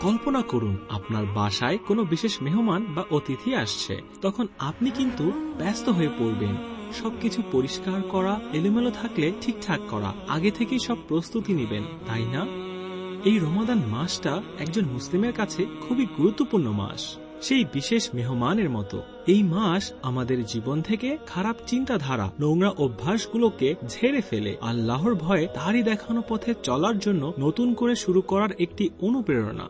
কল্পনা করুন, আপনার বাসায় কোনো বিশেষ মেহমান বা অতিথি আসছে। তখন আপনি কিন্তু ব্যস্ত হয়ে পড়বেন। সবকিছু পরিষ্কার করা, এলোমেলো থাকলে ঠিকঠাক করা। আগে থেকেই সব প্রস্তুতি নেবেন, তাই না? এই রমাদান মাসটা একজন মুসলিমের কাছে খুবই গুরুত্বপূর্ণ মাস, সেই বিশেষ মেহমানের মতো। এই মাস আমাদের জীবন থেকে খারাপ চিন্তাধারা, নোংরা অভ্যাসগুলোকে ঝেড়ে ফেলে। আল্লাহর ভয়ে তারই দেখানো পথে চলার জন্য নতুন করে শুরু করার একটি অনুপ্রেরণা।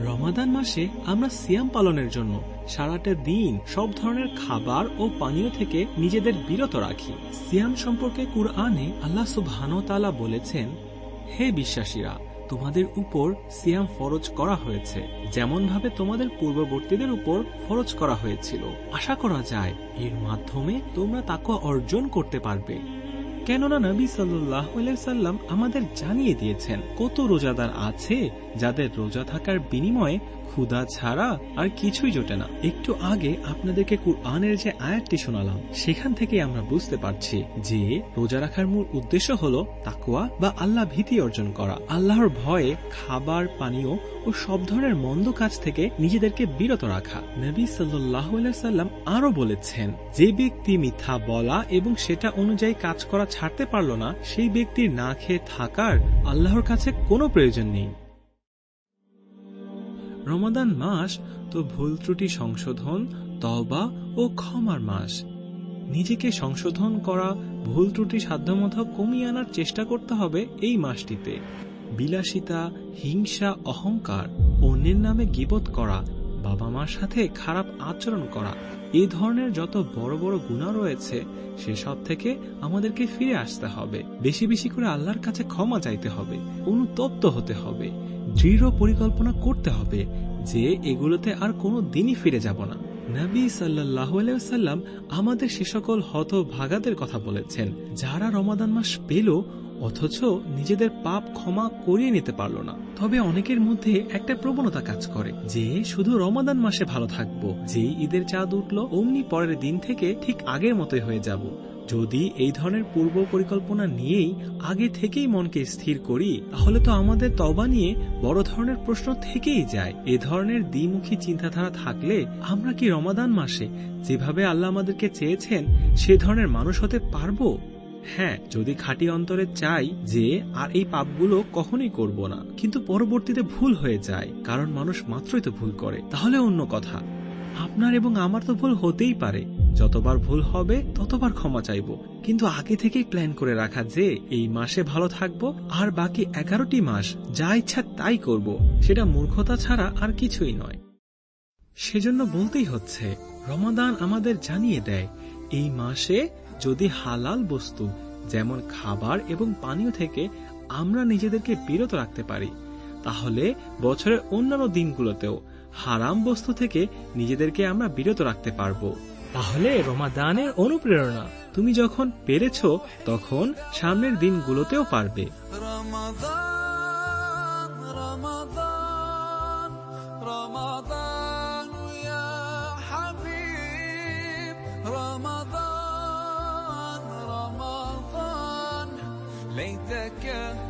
রমাদান মাসে আমরা সিয়াম পালনের জন্য সারাটা দিন সব ধরনের খাবার ও পানীয় থেকে নিজেদের বিরত রাখি। সিয়াম সম্পর্কে কুরআনে আল্লাহ সুবহানতালা বলেছেন, হে বিশ্বাসীরা, তোমাদের উপর সিয়াম ফরজ করা হয়েছে যেমন ভাবে তোমাদের পূর্ববর্তীদের উপর ফরজ করা হয়েছিল। আশা করা যায়, এর মাধ্যমে তোমরা তাকে অর্জন করতে পারবে। কেননা নবী সাল্লাহ সাল্লাম আমাদের জানিয়ে দিয়েছেন, কত রোজাদার আছে যাদের রোজা থাকার বিনিময়ে ক্ষুধা ছাড়া আর কিছুই জোটে না। একটু আগে আপনাদেরকে কুরআনের যে আয়াতটি শোনালাম, সেখান থেকে আমরা বুঝতে পারছি যে রোজা রাখার মূল উদ্দেশ্য হল তাকুয়া বা আল্লাহ ভীতি অর্জন করা। আল্লাহর ভয়ে খাবার, পানীয় ও সব ধরনের মন্দ কাজ থেকে নিজেদেরকে বিরত রাখা। নবী সাল্লাহ সাল্লাম আরও বলেছেন, যে ব্যক্তি মিথ্যা বলা এবং সেটা অনুযায়ী কাজ করা ছাড়তে পারল না, সেই ব্যক্তির না খেয়ে থাকার আল্লাহর কাছে কোনো প্রয়োজন নেই। রমাদান মাস তো ভুল ত্রুটি সংশোধন তবা ও ক্ষমার মাস। নিজেকে সংশোধন করা, ভুল ত্রুটি সাধ্যমতো কমিয়ে আনার চেষ্টা করতে হবে এই মাসটিতে। বিলাসিতা, হিংসা, অহংকার, অন্যের নামে গিবত করা বাবা মার সাথে খারাপ আচরণ করা, এই ধরনের যত বড় বড় গুণা রয়েছে, সেসব থেকে আমাদেরকে ফিরে আসতে হবে। বেশি বেশি করে আল্লাহর কাছে ক্ষমা চাইতে হবে, অনুতপ্ত হতে হবে, দৃঢ় পরিকল্পনা করতে হবে যে এগুলোতে আর কোনো দিনই ফিরে যাব না। নবী সাল্লাহ সাল্লাম আমাদের সে সকল হত ভাগাদের কথা বলেছেন। যারা রমাদান মাস পেল অথচ নিজেদের পাপ ক্ষমা করিয়ে নিতে পারল না। তবে অনেকের মধ্যে একটা প্রবণতা কাজ করে যে, শুধু রমাদান মাসে ভালো থাকব, যে ঈদের চাঁদ উঠল, অমনি পরের দিন থেকে ঠিক আগের মতোই হয়ে যাব। যদি এই ধরনের পূর্ব পরিকল্পনা নিয়েই আগে থেকেই মনকে স্থির করি, তাহলে তো আমাদের তবা নিয়ে বড় ধরনের প্রশ্ন থেকেই যায়। এ ধরনের দ্বিমুখী চিন্তাধারা থাকলে আমরা কি রমাদান মাসে যেভাবে আল্লাহ আমাদেরকে চেয়েছেন, সে ধরনের মানুষ হতে পারব? হ্যাঁ যদি খাঁটি অন্তরে চাই যে, আর এই পাপগুলো কখনোই করব না। কিন্তু পরবর্তীতে ভুল হয়ে যায়, কারণ মানুষ মাত্রই তো ভুল করে। তাহলে অন্য কথা। আপনার এবং আমার তো ভুল হতেই পারে। যতবার ভুল হবে, ততবার ক্ষমা চাইব। কিন্তু আগে থেকেই প্ল্যান করে রাখা যে, এই মাসে ভালো থাকব, আর বাকি এগারোটি মাস যা ইচ্ছা তাই করব, সেটা মূর্খতা ছাড়া আর কিছুই নয়। সেজন্য বলতেই হচ্ছে, রমাদান আমাদের জানিয়ে দেয়, এই মাসে যদি হালাল বস্তু, যেমন খাবার এবং পানীয় থেকে আমরা নিজেদেরকে বিরত রাখতে পারি, তাহলে বছরের অন্যান্য দিনগুলোতেও হারাম বস্তু থেকে নিজেদেরকে আমরা বিরত রাখতে পারব। তাহলে রমাদানের অনুপ্রেরণা তুমি যখন পেরেছ, তখন সামনের দিনগুলোতেও পারবে। রমাদান Make the girl.